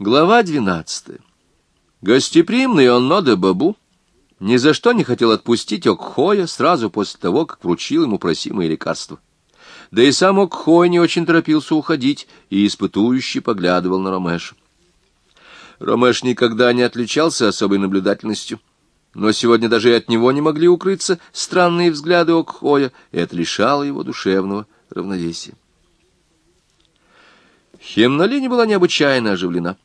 Глава двенадцатая. Гостеприимный он Нода Бабу ни за что не хотел отпустить Окхоя сразу после того, как вручил ему просимое лекарство. Да и сам Окхой не очень торопился уходить и испытующе поглядывал на Ромеша. Ромеш никогда не отличался особой наблюдательностью, но сегодня даже и от него не могли укрыться странные взгляды Окхоя, и это лишало его душевного равновесия. Хемнолине была необычайно оживлена.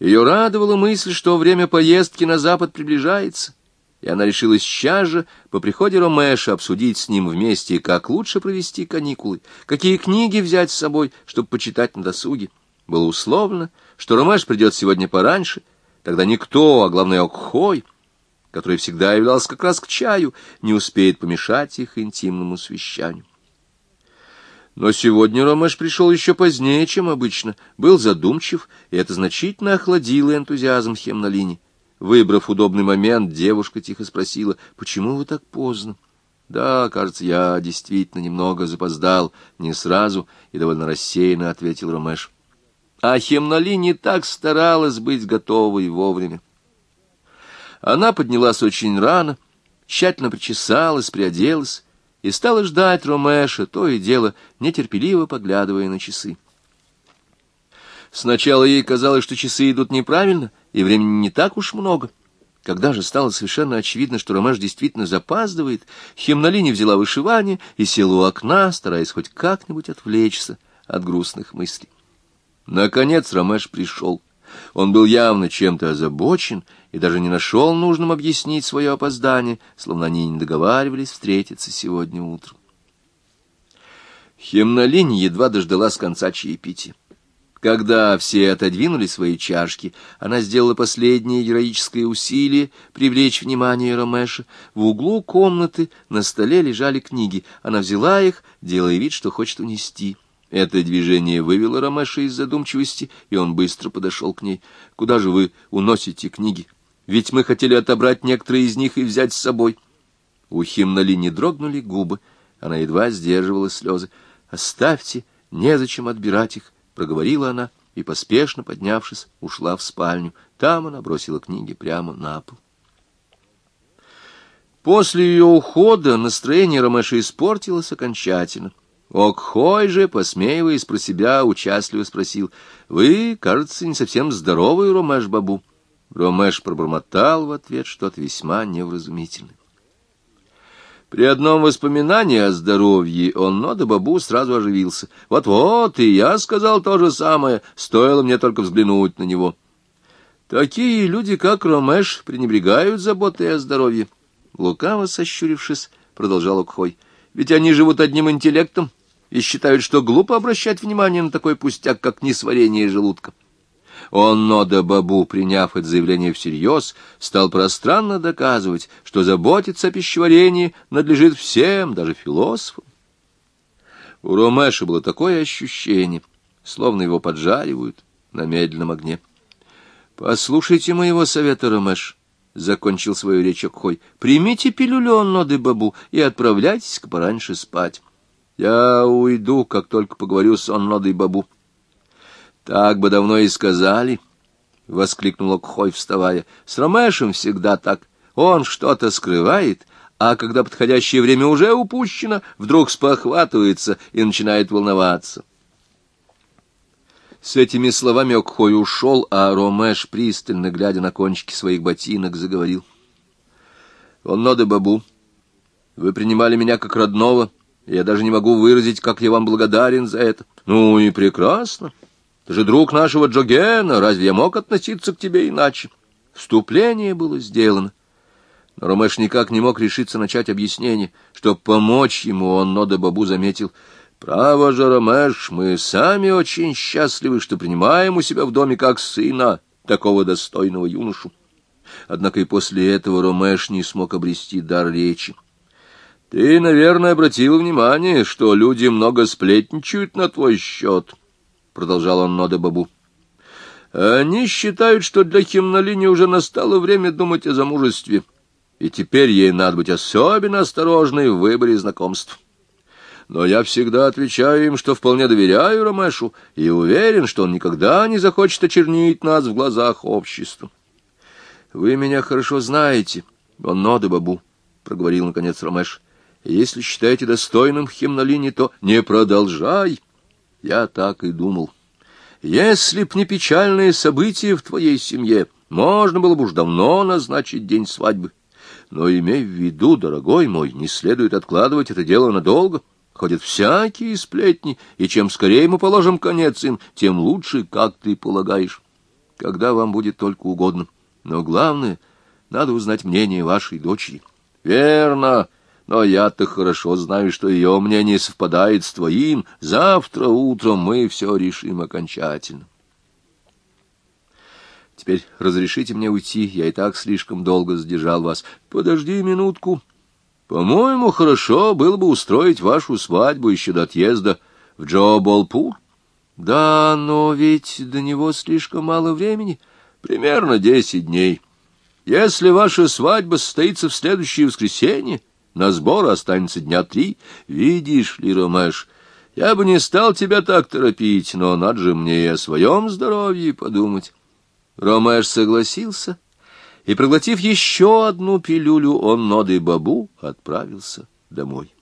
Ее радовала мысль, что время поездки на запад приближается, и она решила сейчас же по приходе Ромеша обсудить с ним вместе, как лучше провести каникулы, какие книги взять с собой, чтобы почитать на досуге. Было условно, что Ромеш придет сегодня пораньше, тогда никто, а главное Окхой, который всегда являлся как раз к чаю, не успеет помешать их интимному свещанию. Но сегодня Ромеш пришел еще позднее, чем обычно, был задумчив, и это значительно охладило энтузиазм Хемнолини. Выбрав удобный момент, девушка тихо спросила, «Почему вы так поздно?» «Да, кажется, я действительно немного запоздал, не сразу, и довольно рассеянно», — ответил Ромеш. А Хемнолини так старалась быть готовой вовремя. Она поднялась очень рано, тщательно причесалась, приоделась, и стала ждать Ромеша, то и дело, нетерпеливо поглядывая на часы. Сначала ей казалось, что часы идут неправильно, и времени не так уж много. Когда же стало совершенно очевидно, что Ромеш действительно запаздывает, Химнолини взяла вышивание и села у окна, стараясь хоть как-нибудь отвлечься от грустных мыслей. Наконец Ромеш пришел. Он был явно чем-то озабочен и даже не нашел нужным объяснить свое опоздание, словно они не договаривались встретиться сегодня утром. Хемнолинь едва дождалась конца чаепития. Когда все отодвинули свои чашки, она сделала последнее героическое усилие привлечь внимание Ромеша. В углу комнаты на столе лежали книги. Она взяла их, делая вид, что хочет унести. Это движение вывело Ромеша из задумчивости, и он быстро подошел к ней. «Куда же вы уносите книги? Ведь мы хотели отобрать некоторые из них и взять с собой». У Химнали не дрогнули губы, она едва сдерживала слезы. «Оставьте, незачем отбирать их» проговорила она и, поспешно поднявшись, ушла в спальню. Там она бросила книги прямо на пол. После ее ухода настроение Ромеша испортилось окончательно. Окхой же, посмеиваясь про себя, участливо спросил, «Вы, кажется, не совсем здоровый, Ромеш-бабу». Ромеш пробормотал в ответ что-то весьма невразумительное. При одном воспоминании о здоровье он, но до бабу сразу оживился. Вот-вот, и я сказал то же самое, стоило мне только взглянуть на него. Такие люди, как Ромеш, пренебрегают заботой о здоровье. Лукаво сощурившись, продолжал Окхой. Ведь они живут одним интеллектом и считают, что глупо обращать внимание на такой пустяк, как несварение желудка. Он, Нода Бабу, приняв это заявление всерьез, стал пространно доказывать, что заботиться о пищеварении надлежит всем, даже философам. У Ромеша было такое ощущение, словно его поджаривают на медленном огне. «Послушайте моего совета, Ромеш», — закончил свою речь Окхой, — «примите пилюлю Ноды Бабу и отправляйтесь-ка пораньше спать. Я уйду, как только поговорю с Оннодой Бабу». Так бы давно и сказали, — воскликнул Окхой, вставая. — С Ромешем всегда так. Он что-то скрывает, а когда подходящее время уже упущено, вдруг спохватывается и начинает волноваться. С этими словами Окхой ушел, а Ромеш, пристально глядя на кончики своих ботинок, заговорил. — Он ноды бабу. Вы принимали меня как родного, я даже не могу выразить, как я вам благодарен за это. Ну и прекрасно. — ты же друг нашего Джогена, разве я мог относиться к тебе иначе? Вступление было сделано. Но Ромеш никак не мог решиться начать объяснение. Чтобы помочь ему, он Нода Бабу заметил. «Право же, Ромеш, мы сами очень счастливы, что принимаем у себя в доме как сына такого достойного юношу». Однако и после этого Ромеш не смог обрести дар речи. «Ты, наверное, обратил внимание, что люди много сплетничают на твой счет». — продолжал он Нода Бабу. «Они считают, что для Химнолини уже настало время думать о замужестве, и теперь ей надо быть особенно осторожной в выборе знакомств. Но я всегда отвечаю им, что вполне доверяю Ромешу и уверен, что он никогда не захочет очернить нас в глазах общества. — Вы меня хорошо знаете, он ноды бабу, — проговорил наконец Ромеш. — Если считаете достойным химнолини, то не продолжай. Я так и думал. Если б не печальные события в твоей семье, можно было бы уж давно назначить день свадьбы. Но имей в виду, дорогой мой, не следует откладывать это дело надолго. Ходят всякие сплетни, и чем скорее мы положим конец им, тем лучше, как ты полагаешь, когда вам будет только угодно. Но главное, надо узнать мнение вашей дочери. Верно, но я-то хорошо знаю, что ее мнение совпадает с твоим. Завтра утром мы все решим окончательно. Теперь разрешите мне уйти, я и так слишком долго задержал вас. Подожди минутку. По-моему, хорошо было бы устроить вашу свадьбу еще до отъезда в Джоболпур. Да, но ведь до него слишком мало времени, примерно десять дней. Если ваша свадьба состоится в следующее воскресенье, на сбор останется дня три. Видишь ли, Ромеш, я бы не стал тебя так торопить, но надо же мне и о своем здоровье подумать. Ромеш согласился, и, проглотив еще одну пилюлю, он ноды бабу отправился домой.